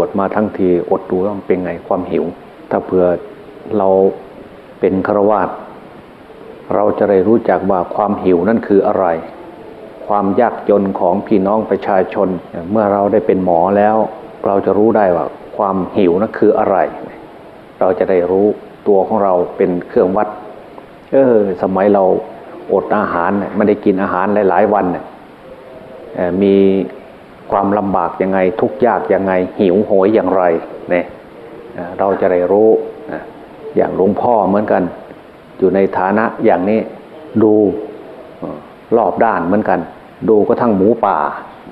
วชมาทั้งทีอดดูว่ามันเป็นไงความหิว ถ้าเผื่อเราเป็นฆราวาสเราจะได้รู้จักว่าความหิวนั่นคืออะไร ความยากจนของพี่น้องประชาชน เมื่อเราได้เป็นหมอแล้ว เราจะรู้ได้ว่าความหิวนั่นคืออะไร เราจะได้รู้ตัวของเราเป็นเครื่องวัด เออสมัยเราอดอาหารไม่ได้กินอาหารหลาย ๆ วันมี ความลำบากยังไง ทุกยากยังไง หิวโหยอย่างไรเนี่ยเราจะได้รู้อย่างหลวงพ่อเหมือนกัน อยู่ในฐานะอย่างนี้ดูรอบด้านเหมือนกัน ดูก็ทั้งหมูป่า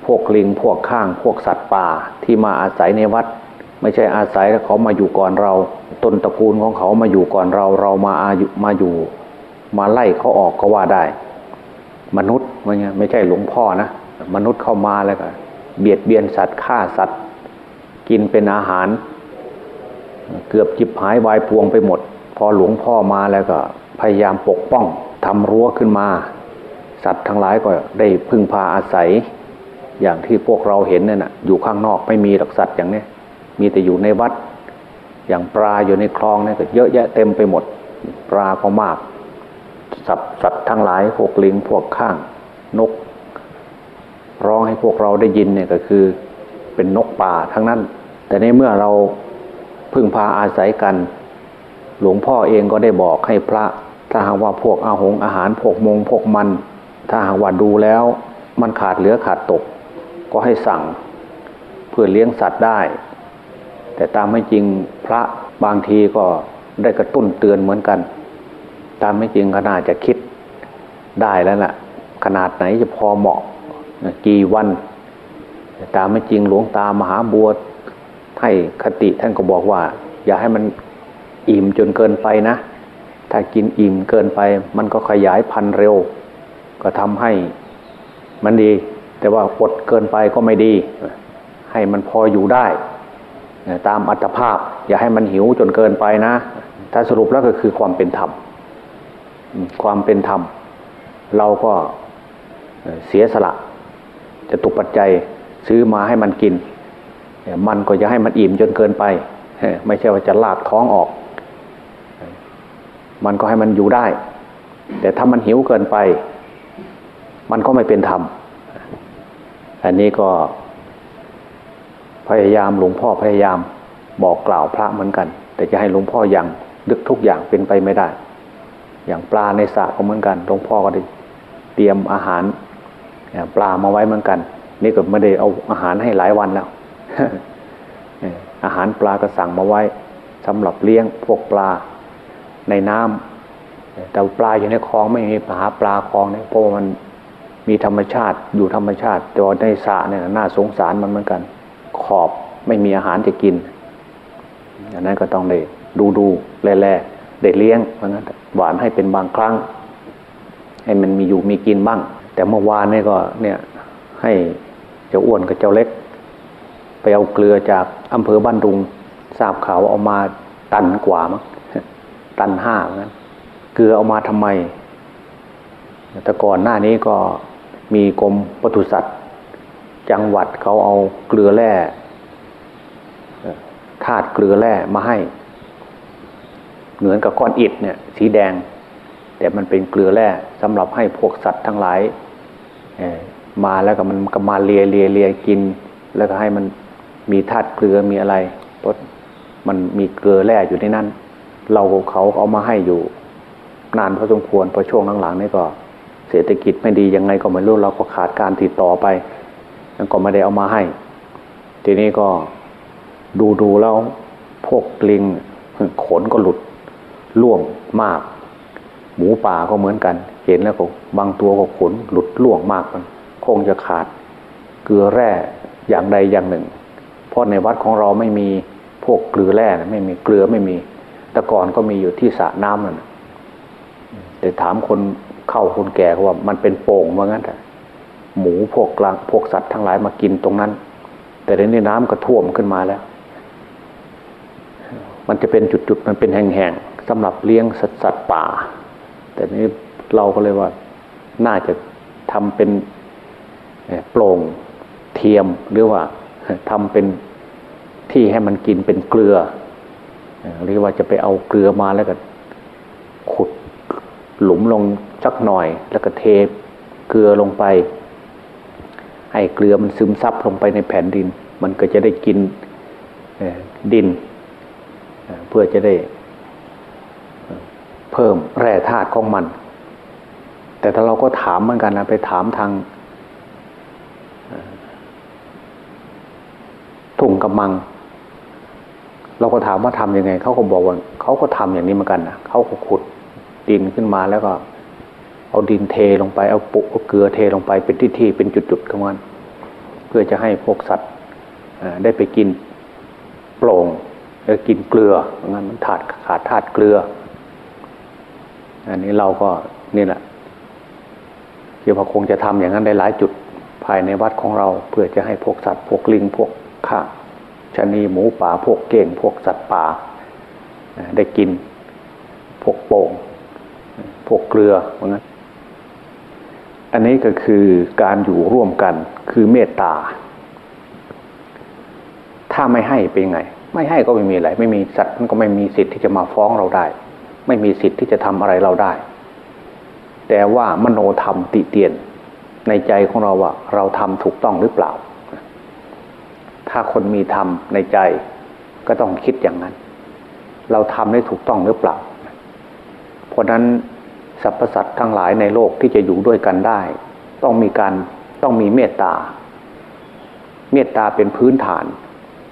พวกลิงพวกข้าง พวกสัตว์ป่าที่มาอาศัยในวัด ไม่ใช่อาศัยแล้วเขามาอยู่ก่อนเราต้นตระกูลของเขามาอยู่ก่อนเราเรามาอายุมาอยู่ มาไล่เขาออกก็ว่าได้ มนุษย์ไม่ไม่ใช่หลวงพ่อนะมนุษย์เข้ามาแล้วก็ เบียดเบียนสัตว์ฆ่าสัตว์ กินเป็นอาหาร เกือบจิบหายวายพวงไปหมด พอหลวงพ่อมาแล้วก็ พยายามปกป้องทำรั้วขึ้นมา สัตว์ทั้งหลายก็ได้พึ่งพาอาศัย อย่างที่พวกเราเห็นเนี่ยนะอยู่ข้างนอกไม่มีหลักสัตว์อย่างนี้มีแต่อยู่ในวัด อย่างปลาอยู่ในคลองนี่ก็เยอะแยะเต็มไปหมด ปลาก็มากสัตว์สัตว์ทั้งหลายพวกลิงพวกข้างนก ร้องให้พวกเราได้ยินเนี่ยก็คือเป็นนกป่าทั้งนั้น แต่ในเมื่อเราพึ่งพาอาศัยกัน หลวงพ่อเองก็ได้บอกให้พระ ถ้าหากว่าพวกอาหงอาหารพวกมงพวกมัน ถ้าหากว่าดูแล้วมันขาดเหลือขาดตก ก็ให้สั่งเพื่อเลี้ยงสัตว์ได้ แต่ตามไม่จริงพระบางทีก็ได้กระตุ้นเตือนเหมือนกัน ตามไม่จริงก็น่าจะคิดได้แล้วล่ะ ขนาดไหนจะพอเหมาะ กี่วันตามไม่จริงหลวงตามหาบัวให้คติท่านก็บอกว่า อย่าให้มันอิ่มจนเกินไปนะ ถ้ากินอิ่มเกินไป มันก็ขยายพันธุ์เร็ว ก็ทำให้มันดี แต่ว่าอดเกินไปก็ไม่ดี ให้มันพออยู่ได้ ตามอัตภาพ อย่าให้มันหิวจนเกินไปนะ ถ้าสรุปแล้วก็คือความเป็นธรรมความเป็นธรรม เราก็เสียสละ จะตุปัจจัยซื้อมาให้มันกิน มันก็จะให้มันอิ่มจนเกินไป ไม่ใช่ว่าจะลากท้องออก มันก็ให้มันอยู่ได้ แต่ถ้ามันหิวเกินไป มันก็ไม่เป็นธรรม อันนี้ก็ พยายามหลวงพ่อพยายามบอกกล่าวพระเหมือนกัน แต่จะให้หลวงพ่ออย่างดึกทุกอย่างเป็นไปไม่ได้ อย่างปลาในสระก็เหมือนกันหลวงพ่อก็ได้เตรียมอาหาร ปลามาไว้เหมือนกัน นี่ก็ไม่ได้เอาอาหารให้หลายวันแล้วอาหารปลาก็สั่งมาไว้สำหรับเลี้ยงพวกปลาในน้ำแต่ปลาอยู่ในคลองไม่มีหาปลาคลองเนี่ยเพราะมันมีธรรมชาติอยู่ธรรมชาติแต่ในสระเนี่ยน่าสงสารมันเหมือนกัน ขอบไม่มีอาหารจะกินอันนั้นก็ต้องได้ดูดูแลแลได้เลี้ยงเพราะนั้นหวานให้เป็นบางครั้ง ให้มันมีอยู่มีกินบ้าง แต่เมื่อวานนี่ก็เนี่ยให้เจ้าอ้วนกับเจ้าเล็ก ไปเอาเกลือจากอำเภอบ้านดุงทราบข่าวเอามาตันกว่ามั้งตันห้าเหมือนกันเกลือเอามาทำไม แต่ก่อนหน้านี้ก็มีกรมปศุสัตว์ จังหวัดเขาเอาเกลือแร่ธาตุเกลือแร่มาให้ เหมือนกับก้อนอิฐเนี่ย สีแดง แต่มันเป็นเกลือแร่สำหรับให้พวกสัตว์ทั้งหลาย มาแล้วก็มันก็มาเลียเลียเลียกิน แล้วก็ให้มันมีธาตุเกลือมีอะไรเพราะมันมีเกลือแร่อยู่ในนั้น เราเขาเอามาให้อยู่ นานพอสมควรพอช่วงหลังๆนี่ก็ เศรษฐกิจไม่ดียังไงก็ไม่รู้เราก็ขาดการติดต่อไปก็ไม่ได้เอามาให้ ทีนี้ก็ดูดูแล้วพวกลิงขนก็หลุดล่วงมาก หมูป่าก็เหมือนกัน เห็นแล้วก็บางตัวก็ขนหลุดล่วงมากมันคงจะขาด เกลือแร่อย่างใดอย่างหนึ่ง เพราะในวัดของเราไม่มีพวกเกลือแร่ไม่มีเกลือไม่มี แต่ก่อนก็มีอยู่ที่สระน้ำนั่นแต่ถามคนเข้าคนแก่เขาว่ามันเป็นโป่งว่างั้นแต่หมูพวกกลางพวกสัตว์ทั้งหลายมากินตรงนั้น แต่ในนี้น้ำก็ท่วมขึ้นมาแล้ว มันจะเป็นจุดๆมันเป็นแห่งๆสำหรับเลี้ยงสัตว์ป่า แต่นี้เราก็เลยว่าน่าจะทำเป็นโปร่งเทียมหรือว่าทำเป็นที่ให้มันกินเป็นเกลือหรือว่าจะไปเอาเกลือมาแล้วก็ขุดหลุมลงสักหน่อย แล้วก็เทเกลือลงไป ให้เกลือมันซึมซับลงไปในแผ่นดิน มันก็จะได้กินดิน เพื่อจะได้ เพิ่มแร่ธาตุของมัน แต่ถ้าเราก็ถามเหมือนกันนะไปถามทางถุงกำมัง เราก็ถามว่าทำยังไงเขาก็บอกว่าเขาก็ทำอย่างนี้เหมือนกันนะเขาก็ขุดดินขึ้นมาแล้วก็ เอาดินเทลงไปเอาปุเอาเกลือเทลงไปเป็นที่ที่เป็นจุดๆของมันเพื่อจะให้พวกสัตว์ได้ไปกินโปร่งแล้วกินเกลืองั้นมันขาดขาดธาตุเกลือ อันนี้เราก็นี่แหละเกี่ยวกับคงจะทำอย่างนั้นได้หลายจุดภายในวัดของเราเพื่อจะให้พวกสัตว์พวกลิงพวกข้าชนีหมูป่าพวกเก่งพวกสัตว์ป่าได้กิน พวกโป่งพวกเกลือเหมือนกันอันนี้ก็คือการอยู่ร่วมกันคือเมตตา ถ้าไม่ให้เป็นไง ไม่ให้ก็ไม่มีอะไร ไม่มีสัตว์มันก็ไม่มีสิทธิ์ที่จะมาฟ้องเราได้ ไม่มีสิทธิ์ที่จะทำอะไรเราได้ แต่ว่ามโนธรรมติเตียนในใจของเราว่าเราทำถูกต้องหรือเปล่า ถ้าคนมีธรรมในใจก็ต้องคิดอย่างนั้น เราทำได้ถูกต้องหรือเปล่า เพราะนั้นสรรพสัตว์ทั้งหลายในโลกที่จะอยู่ด้วยกันได้ ต้องมีการต้องมีเมตตา เมตตาเป็นพื้นฐาน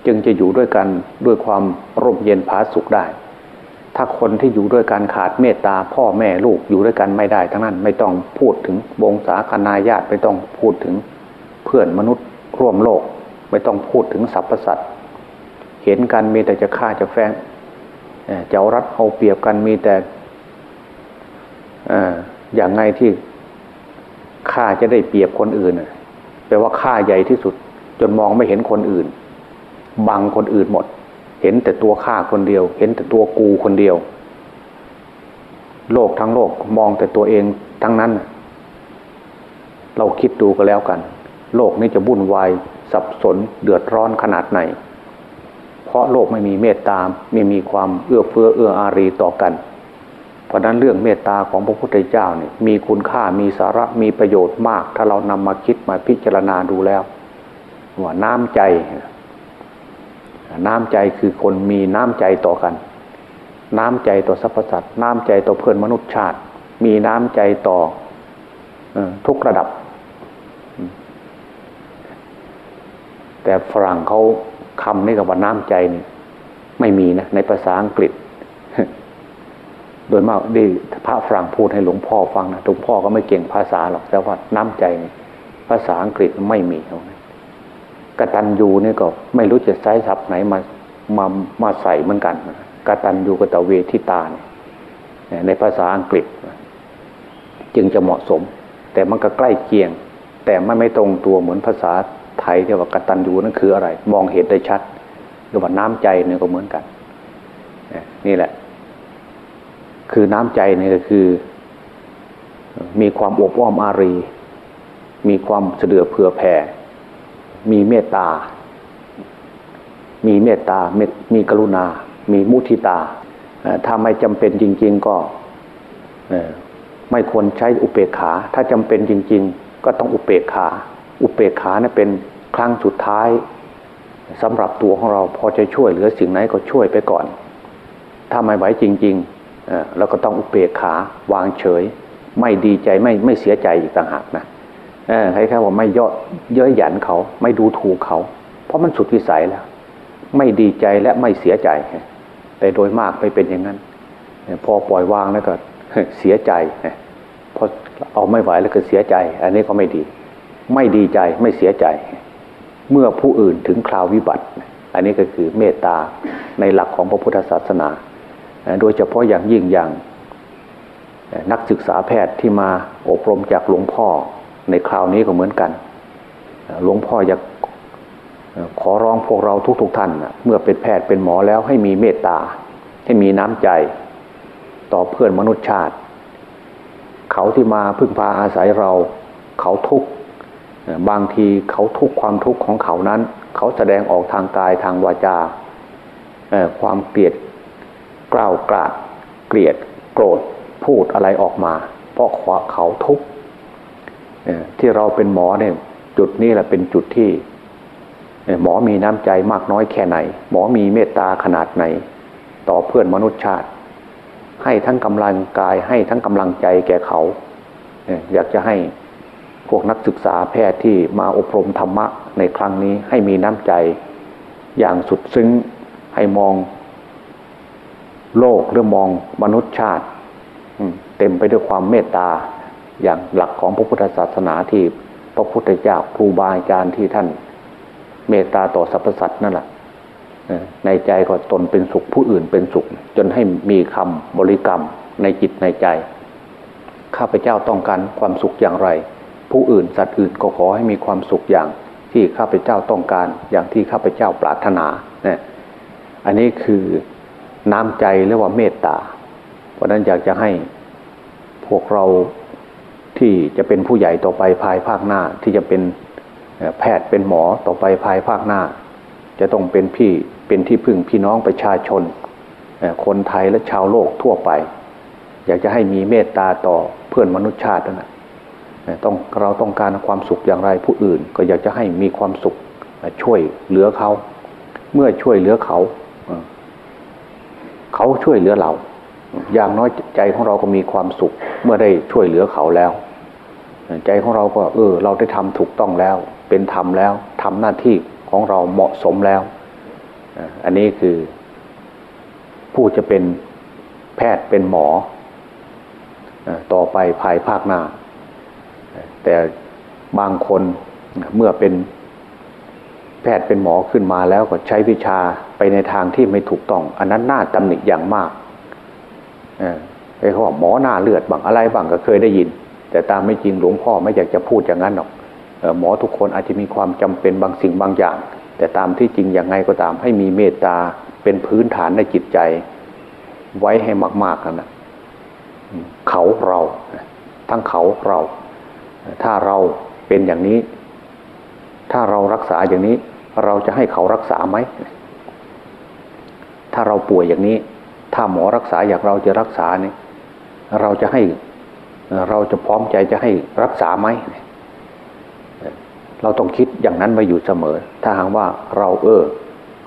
จึงจะอยู่ด้วยกันด้วยความร่มเย็นผาสุขได้ ถ้าคนที่อยู่ด้วยกันขาดเมตตาพ่อแม่ลูกอยู่ด้วยกันไม่ได้ ทั้งนั้นไม่ต้องพูดถึงวงศาคณาญาติไม่ต้องพูดถึงเพื่อนมนุษย์ร่วมโลก ไม่ต้องพูดถึงสรรพสัตว์เห็นกันมีแต่จะฆ่าจะแฝงจะเอารัดเอาเปรียบกันมีแต่อย่างไงที่ข้าจะได้เปรียบคนอื่นแปลว่าข้าใหญ่ที่สุด จนมองไม่เห็นคนอื่น บังคนอื่นหมด เห็นแต่ตัวข้าคนเดียว เห็นแต่ตัวกูคนเดียว โลกทั้งโลกมองแต่ตัวเองทั้งนั้น เราคิดดูก็แล้วกัน โลกนี้จะวุ่นวายสับสนเดือดร้อนขนาดไหน เพราะโลกไม่มีเมตตาไม่มีความเอื้อเฟื้อเอื้ออารีต่อกัน เพราะนั้นเรื่องเมตตาของพระพุทธเจ้าเนี่ยมีคุณค่ามีสาระมีประโยชน์มาก ถ้าเรานำมาคิดมาพิจารณาดูแล้วว่าน้ำใจ น้ำใจคือคนมีน้ำใจต่อกัน น้ำใจต่อสรรพสัตว์น้ำใจต่อเพื่อนมนุษยชาติ มีน้ำใจต่อทุกระดับ แต่ฝรั่งเขาคำนี้กับว่าน้ำใจนี่ไม่มีนะในภาษาอังกฤษ โดยมากดีพระฝรั่งพูดให้หลวงพ่อฟังนะหลวงพ่อก็ไม่เก่งภาษาหรอกแต่ว่าน้ำใจนี่ภาษาอังกฤษไม่มีตรงนั้น กตัญญูนี่ก็ไม่รู้จะใช้ศัพท์ไหนมามามาใส่เหมือนกันกตัญญูกตเวทิตาในภาษาอังกฤษ จึงจะเหมาะสม แต่มันก็ใกล้เคียง แต่ไม่ไม่ตรงตัวเหมือนภาษาไทยที่ว่ากตัญญูนั่นคืออะไร มองเห็นได้ชัดหรือว่าน้ำใจเนี่ยก็เหมือนกันนี่แหละ คือน้ำใจนี่ก็คือ มีความอบอ้อมอารี มีความเสดือเผื่อแผ่ มีเมตตา มีเมตตา มีกรุณา มีมุทิตา ถ้าไม่จำเป็นจริง ๆ ก็ไม่ควรใช้อุเปกขา ถ้าจำเป็นจริง ๆ ก็ต้องอุเปกขา อุเปกขาเนี่ยเป็นครั้งสุดท้ายสำหรับตัวของเราพอจะช่วยเหลือสิ่งไหนก็ช่วยไปก่อน ถ้าไม่ไหวจริงๆเราก็ต้องอุเบกขาวางเฉย ไม่ดีใจไม่ไม่เสียใจอีกต่างหากนะ ใครๆว่าไม่ย่อเย้ยหยันเขา ไม่ดูถูกเขา เพราะมันสุดวิสัยแล้ว ไม่ดีใจและไม่เสียใจ แต่โดยมากไม่เป็นอย่างนั้น พอปล่อยวางแล้วก็เสียใจพอเอาไม่ไหวแล้วก็เสียใจ อันนี้ก็ไม่ดี ไม่ดีใจไม่เสียใจ เมื่อผู้อื่นถึงคราววิบัติ อันนี้ก็คือเมตตาในหลักของพระพุทธศาสนา โดยเฉพาะอย่างยิ่งอย่างนักศึกษาแพทย์ที่มาอบรมจากหลวงพ่อ ในคราวนี้ก็เหมือนกันหลวงพ่ออยากขอร้องพวกเราทุกๆทท่านเมื่อเป็นแพทย์เป็นหมอแล้วให้มีเมตตา ให้มีน้ำใจ ต่อเพื่อนมนุษยชาติ เขาที่มาพึ่งพาอาศัยเรา เขาทุกบางทีเขาทุกความทุกข์ของเขานั้น เขาแสดงออกทางกายทางวาจาความเกลียดกล้าวกราดเกลียดโกรธพูดอะไรออกมา เพราะเขาทุกข์ ที่เราเป็นหมอเนี่ย จุดนี้แหละเป็นจุดที่หมอมีน้ำใจมากน้อยแค่ไหน หมอมีเมตตาขนาดไหน ต่อเพื่อนมนุษยชาติ ให้ทั้งกำลังกายให้ทั้งกำลังใจแก่เขา อยากจะให้พวกนักศึกษาแพทย์ที่มาอบรมธรรมะในครั้งนี้ให้มีน้ำใจอย่างสุดซึ้งให้มองโลกหรือมองมนุษยชาติ เต็มไปด้วยความเมตตา อย่างหลักของพระพุทธศาสนาที่พระพุทธเจ้าครูบาอาจารย์ที่ท่านเมตตาต่อสรรพสัตว์นั่นแหละในใจก็ตนเป็นสุขผู้อื่นเป็นสุข จนให้มีคำบริกรรมในจิตในใจ ข้าพเจ้าต้องการความสุขอย่างไร ผู้อื่นสัตว์อื่นก็ขอให้มีความสุขอย่างที่ข้าพเจ้าต้องการอย่างที่ข้าพเจ้าปรารถนาเนี่ยอันนี้คือน้ำใจเรียกว่าเมตตา เพราะนั้นอยากจะให้พวกเรา ที่จะเป็นผู้ใหญ่ต่อไปภายภาคหน้า ที่จะเป็นแพทย์เป็นหมอต่อไปภายภาคหน้า จะต้องเป็นพี่เป็นที่พึ่งพี่น้องประชาชน คนไทยและชาวโลกทั่วไป อยากจะให้มีเมตตาต่อเพื่อนมนุษยชาตินะต้องเราต้องการความสุขอย่างไรผู้อื่น ก็อยากจะให้มีความสุขช่วยเหลือเขา เมื่อช่วยเหลือเขา เขาช่วยเหลือเรา อย่างน้อยใจของเราก็มีความสุข เมื่อได้ช่วยเหลือเขาแล้ว ใจของเราก็เออ เราได้ทำถูกต้องแล้ว เป็นธรรมแล้วทำหน้าที่ของเราเหมาะสมแล้ว อันนี้คือ ผู้จะเป็นแพทย์เป็นหมอ ต่อไปภายภาคหน้า แต่บางคนเมื่อเป็นแพทย์เป็นหมอขึ้นมาแล้วก็ใช้วิชาไปในทางที่ไม่ถูกต้อง อันนั้นน่าตำหนิอย่างมากไอ้เขาบอกหมอหน้าเลือดบางอะไรบางก็เคยได้ยิน แต่ตามไม่จริงหลวงพ่อไม่อยากจะพูดอย่างนั้นหรอกหมอทุกคนอาจจะมีความจำเป็นบางสิ่งบางอย่าง แต่ตามที่จริงอย่างไงก็ตามให้มีเมตตาเป็นพื้นฐานในจิตใจ ไว้ให้มากๆนะเขาเราทั้งเขาเรา ถ้าเราเป็นอย่างนี้ ถ้าเรารักษาอย่างนี้ เราจะให้เขารักษาไหมถ้าเราป่วยอย่างนี้ ถ้าหมอรักษาอยางเราจะรักษาเนี่ยเราจะให้ เราจะพร้อมใจจะให้รักษาไหมเราต้องคิดอย่างนั้นมาอยู่เสมอ ถ้าหากว่าเราเออ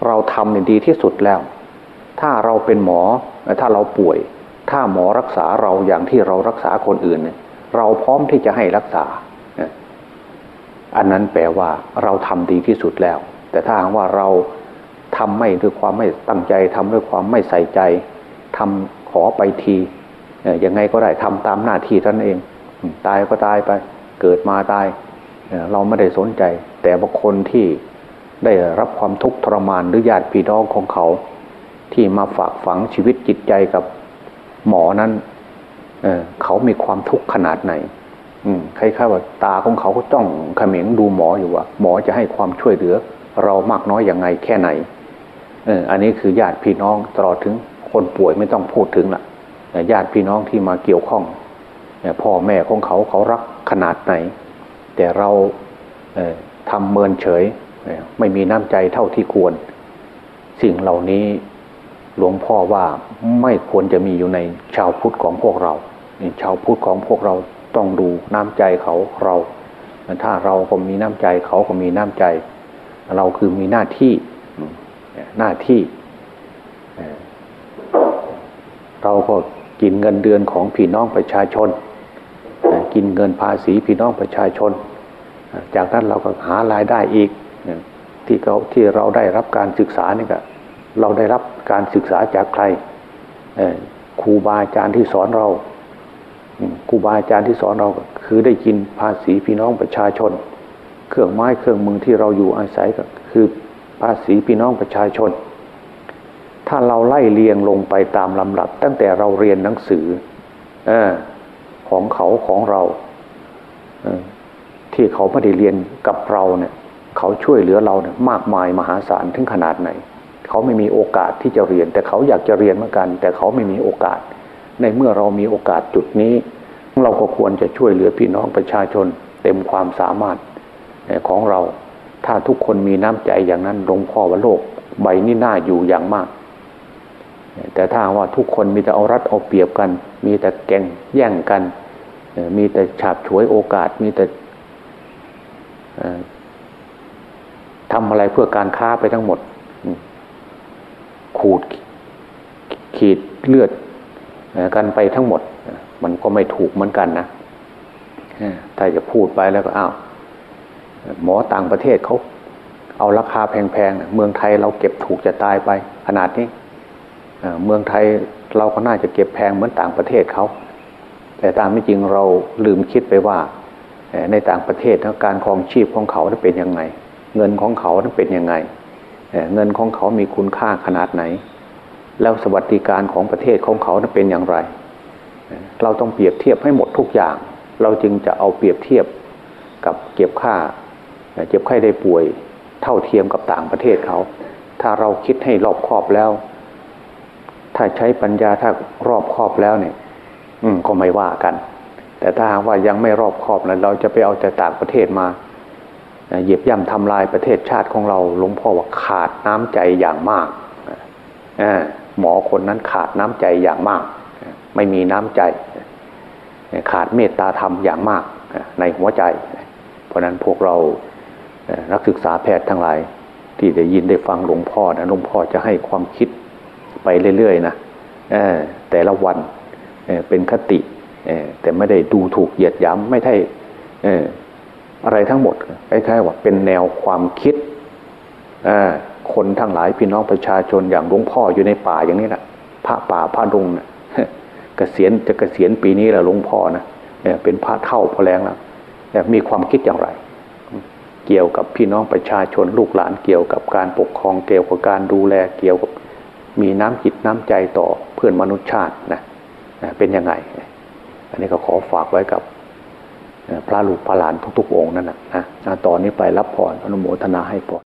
เราทำเนี่ยดีที่สุดแล้ว ถ้าเราเป็นหมอถ้าเราป่วย ถ้าหมอรักษาเราอย่างที่เรารักษาคนอื่นเนี่ยเราพร้อมที่จะให้รักษา อันนั้นแปลว่าเราทำดีที่สุดแล้ว แต่ถ้าหากว่าเราทำไม่ด้วยความไม่ตั้งใจทำด้วยความไม่ใส่ใจทำขอไปที ยังไงก็ได้ทำตามหน้าที่ท่านเอง ตายก็ตายไป เกิดมาตาย เราไม่ได้สนใจ แต่บางคนที่ได้รับความทุกข์ทรมานหรือญาติพี่น้องของเขา ที่มาฝากฝังชีวิตจิตใจกับหมอนั้นเเขามีความทุกข์ขนาดไหนคล้ายๆว่าตาของเขาก็จ้องเขม็งดูหมออยู่ว่า หมอจะให้ความช่วยเหลือ เรามากน้อยอย่างไงแค่ไหนอออันนี้คือญาติพี่น้องตลอดถึงคนป่วยไม่ต้องพูดถึงละ ญาติพี่น้องที่มาเกี่ยวข้องพ่อแม่ของเขาเขารักขนาดไหน แต่เราทำเมินเฉย ไม่มีน้ำใจเท่าที่ควร สิ่งเหล่านี้หลวงพ่อว่าไม่ควรจะมีอยู่ในชาวพุทธของพวกเราชาวพุทธของพวกเราต้องดูน้ำใจเขาเรา ถ้าเราก็มีน้ำใจเขาก็มีน้ำใจ เราคือมีหน้าที่หน้าที่ เราก็ กินเงินเดือนของพี่น้องประชาชน กินเงินภาษีพี่น้องประชาชน จากนั้นเราก็หารายได้อีกที่เขาที่เราได้รับการศึกษานี่ก็เราได้รับการศึกษาจากใครครูบาอาจารย์ที่สอนเราครูบาอาจารย์ที่สอนเราคือได้กินภาษีพี่น้องประชาชน เครื่องไม้เครื่องมือที่เราอยู่อาศัยก็คือภาษีพี่น้องประชาชน ถ้าเราไล่เรียงลงไปตามลำดับ ตั้งแต่เราเรียนหนังสืออของเขาของเราที่เขาไม่ได้เรียนกับเราเนี่ย เขาช่วยเหลือเราเนี่ยมากมายมหาศาลถึงขนาดไหน เขาไม่มีโอกาสที่จะเรียน แต่เขาอยากจะเรียนเหมือนกัน แต่เขาไม่มีโอกาส ในเมื่อเรามีโอกาสจุดนี้ เราก็ควรจะช่วยเหลือพี่น้องประชาชน เต็มความสามารถของเรา ถ้าทุกคนมีน้ำใจอย่างนั้นหลวงพ่อว่าโลก ใบนี้น่าอยู่อย่างมาก แต่ถ้าว่าทุกคนมีแต่เอารัดเอาเปรียบกัน มีแต่แก่งแย่งกัน มีแต่ฉาบฉวยโอกาส มีแต่ทำอะไรเพื่อการค้าไปทั้งหมด ขูดขีดเลือดกันไปทั้งหมด มันก็ไม่ถูกเหมือนกันนะถ้าจะพูดไปแล้วก็อ้าวหมอต่างประเทศเขาเอาราคาแพงๆ เมืองไทยเราเก็บถูกจะตายไป ขนาดนี้ เมืองไทยเราก็น่าจะเก็บแพงเหมือนต่างประเทศเขา แต่ตามไม่จริงเราลืมคิดไปว่าในต่างประเทศการครองชีพของเขาเป็นยังไง เงินของเขาเป็นยังไง เงินของเขามีคุณค่าขนาดไหน แล้วสวัสดิการของประเทศของเขาเป็นอย่างไร เราต้องเปรียบเทียบให้หมดทุกอย่าง เราจึงจะเอาเปรียบเทียบกับเก็บค่าเจ็บไข้ได้ป่วยเท่าเทียมกับต่างประเทศเขา ถ้าเราคิดให้รอบครอบแล้ว ถ้าใช้ปัญญาถ้ารอบครอบแล้วเนี่ย อืมก็ไม่ว่ากัน แต่ถ้าหากว่ายังไม่รอบครอบแล้วเราจะไปเอาแต่ต่างประเทศมาเหยียบย่ำทำลายประเทศชาติของเราหลวงพ่อว่าขาดน้ำใจอย่างมากหมอคนนั้นขาดน้ำใจอย่างมาก ไม่มีน้ำใจ ขาดเมตตาธรรมอย่างมากในหัวใจ เพราะนั้นพวกเรานักศึกษาแพทย์ทั้งหลาย ที่ได้ยินได้ฟังหลวงพ่อนะหลวงพ่อจะให้ความคิด ไปเรื่อยๆนะแต่ละวันเป็นคติแต่ไม่ได้ดูถูกเหยียดย้ำไม่ได้อะไรทั้งหมดคล้ายๆว่าเป็นแนวความคิดคนทั้งหลายพี่น้องประชาชนอย่างหลวงพ่ออยู่ในป่าอย่างนี้แหละพระป่าพระดงนะเกษียณจะเกษียณปีนี้แหละหลวงพ่อนะเป็นพระเท่าพอแรงแล้วมีความคิดอย่างไร เกี่ยวกับพี่น้องประชาชนลูกหลานเกี่ยวกับการปกครองเกี่ยวกับการดูแลเกี่ยวกับ มีน้ำจิตน้ำใจต่อเพื่อนมนุษยชาตินะเป็นยังไง อันนี้ก็ขอฝากไว้กับพระลูกพระหลานทุกๆองค์นั่นนะนะตอนนี้ไปรับพรอนุโมทนาให้พร